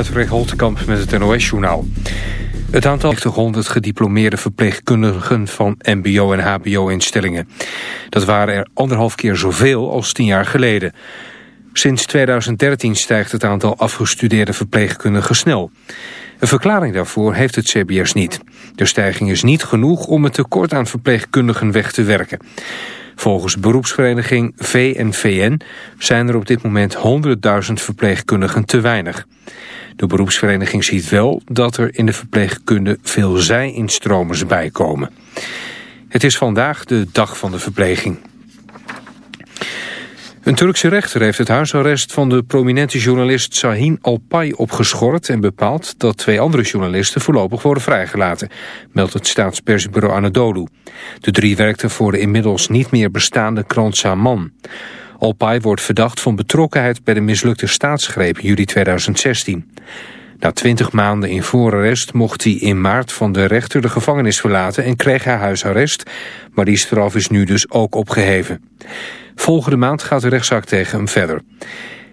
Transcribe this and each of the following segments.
Patrick Holtkamp met het NOS-journaal. Het aantal 100 gediplomeerde verpleegkundigen van mbo- en hbo-instellingen. Dat waren er anderhalf keer zoveel als tien jaar geleden. Sinds 2013 stijgt het aantal afgestudeerde verpleegkundigen snel. Een verklaring daarvoor heeft het CBS niet. De stijging is niet genoeg om het tekort aan verpleegkundigen weg te werken. Volgens beroepsvereniging VNVN zijn er op dit moment 100.000 verpleegkundigen te weinig. De beroepsvereniging ziet wel dat er in de verpleegkunde veel zij-instromers bijkomen. Het is vandaag de dag van de verpleging. Een Turkse rechter heeft het huisarrest van de prominente journalist Sahin Alpay opgeschort en bepaald dat twee andere journalisten voorlopig worden vrijgelaten, meldt het staatspersbureau Anadolu. De drie werkten voor de inmiddels niet meer bestaande krant Saman. Alpay wordt verdacht van betrokkenheid bij de mislukte staatsgreep juli 2016. Na twintig maanden in voorarrest mocht hij in maart van de rechter de gevangenis verlaten en kreeg hij huisarrest, maar die straf is nu dus ook opgeheven. Volgende maand gaat de rechtszaak tegen hem verder.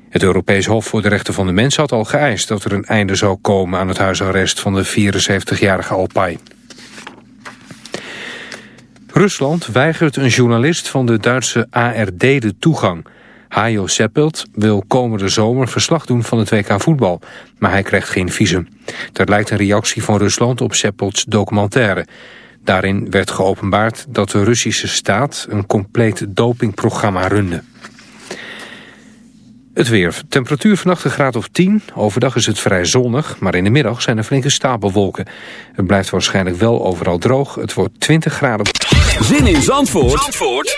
Het Europees Hof voor de Rechten van de Mens had al geëist dat er een einde zou komen aan het huisarrest van de 74-jarige Alpay. Rusland weigert een journalist van de Duitse ARD de toegang. Hajo Seppelt wil komende zomer verslag doen van het WK voetbal, maar hij krijgt geen visum. Dat lijkt een reactie van Rusland op Seppelts documentaire. Daarin werd geopenbaard dat de Russische staat een compleet dopingprogramma runde. Het weer. Temperatuur vannacht een graad of 10. Overdag is het vrij zonnig, maar in de middag zijn er flinke stapelwolken. Het blijft waarschijnlijk wel overal droog. Het wordt 20 graden. Zin in Zandvoort, Zandvoort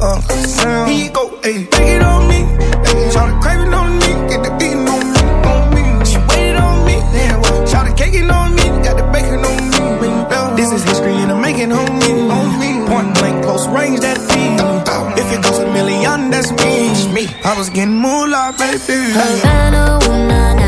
uh, sound. He go, ayy, take it on me. Ayy, shout the craving on me, get the beating on me, on me. She waited on me, yeah, what? shout the caking on me, got the bacon on me. This is history and I'm making me, on me. Point blank, close range, that feed. If it goes a million, that's me. me. I was getting moolah, baby. Havana, ooh.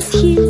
kiss you.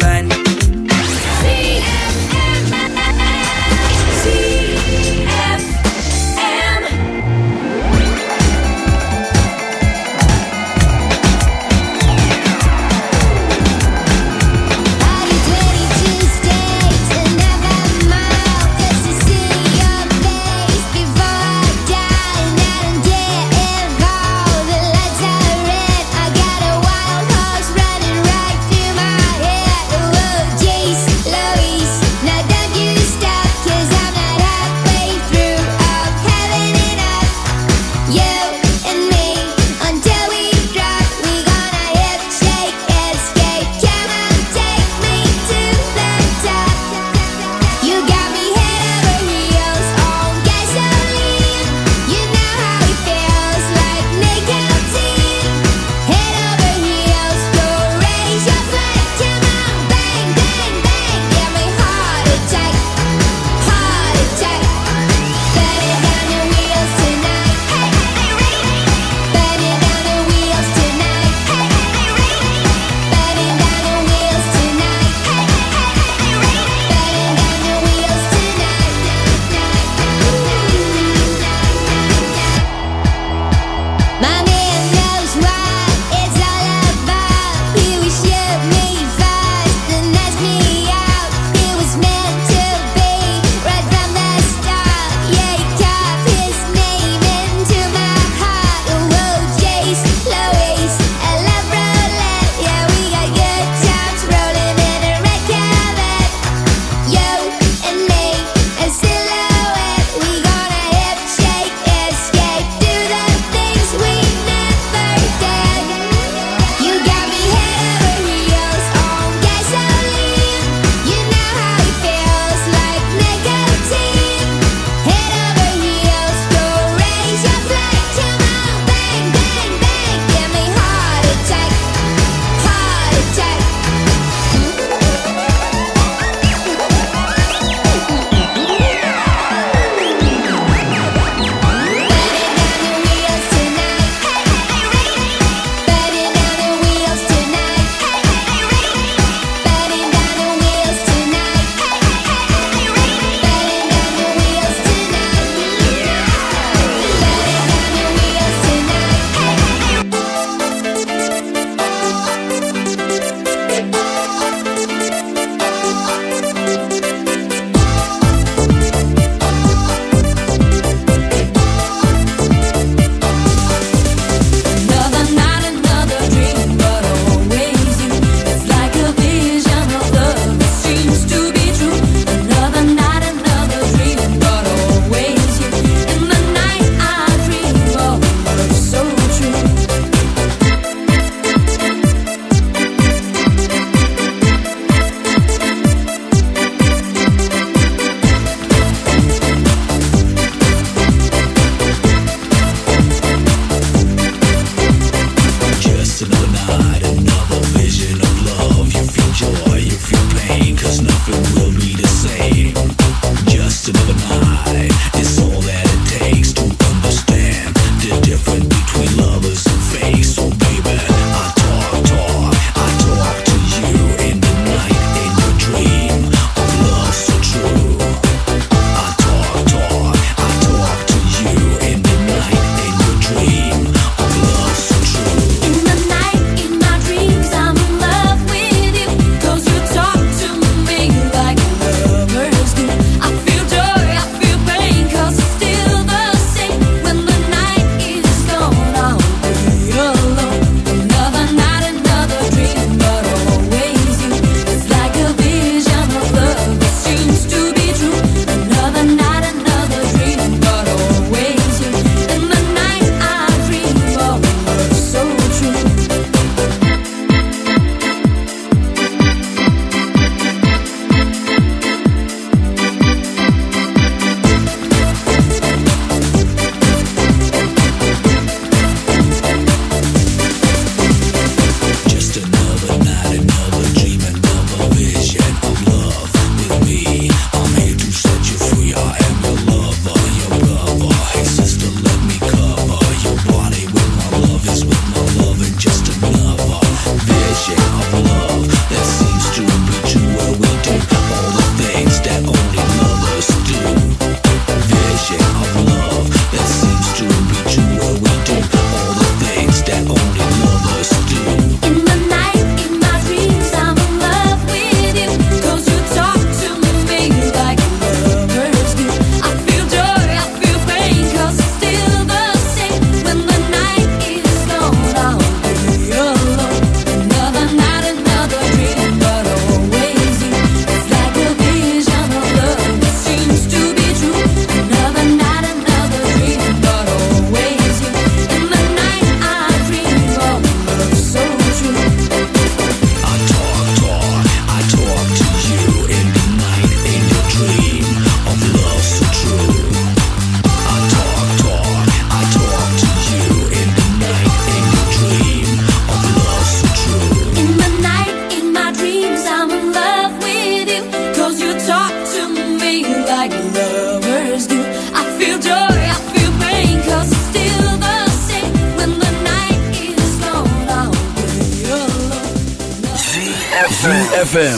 ZFM.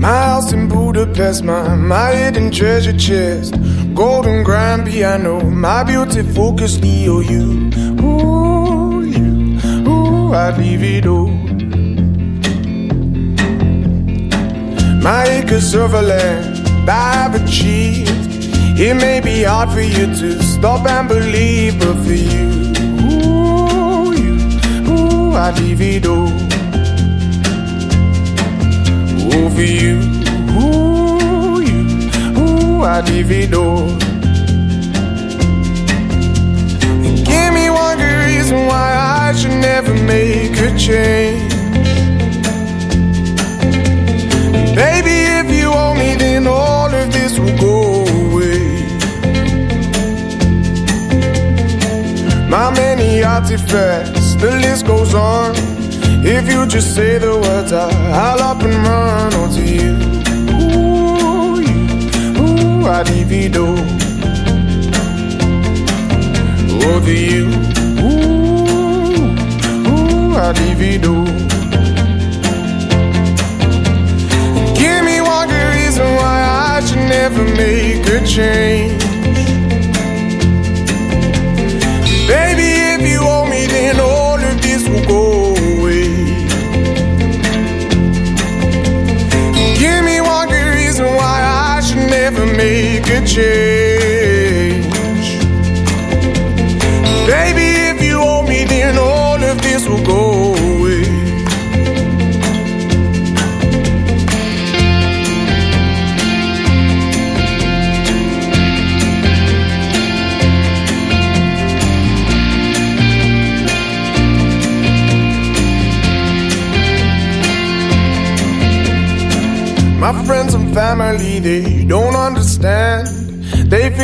House in Budapest, my, my hidden treasure chest. Golden grand piano, my beauty focus. Ooh, you, ooh, I'd leave it all. My acres of land I've achieved. It may be hard for you to stop and believe, but for you, ooh, you, ooh, I'd leave it all. Ooh, for you, ooh, you, ooh, I'd leave it all. Give me one good reason why I should never make a change. Baby, if you owe me, then all of this will go My many artifacts, the list goes on. If you just say the words, I, I'll up and run onto you. Ooh, you, ooh, I divido. Over you, ooh, ooh, I divido. Give me one good reason why I should never make a change. Never make a change. Baby, if you owe me, then all of this will go away. My friends and family, they.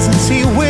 presence he will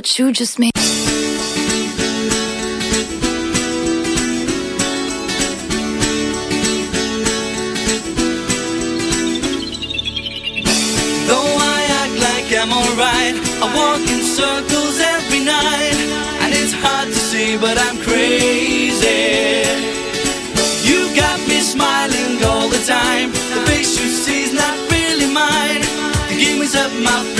what you just made. Though I act like I'm alright, I walk in circles every night, and it's hard to but I'm crazy. You got me smiling all the time. The face you see is not really mine. The game is up my.